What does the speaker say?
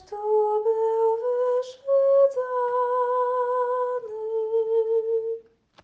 tu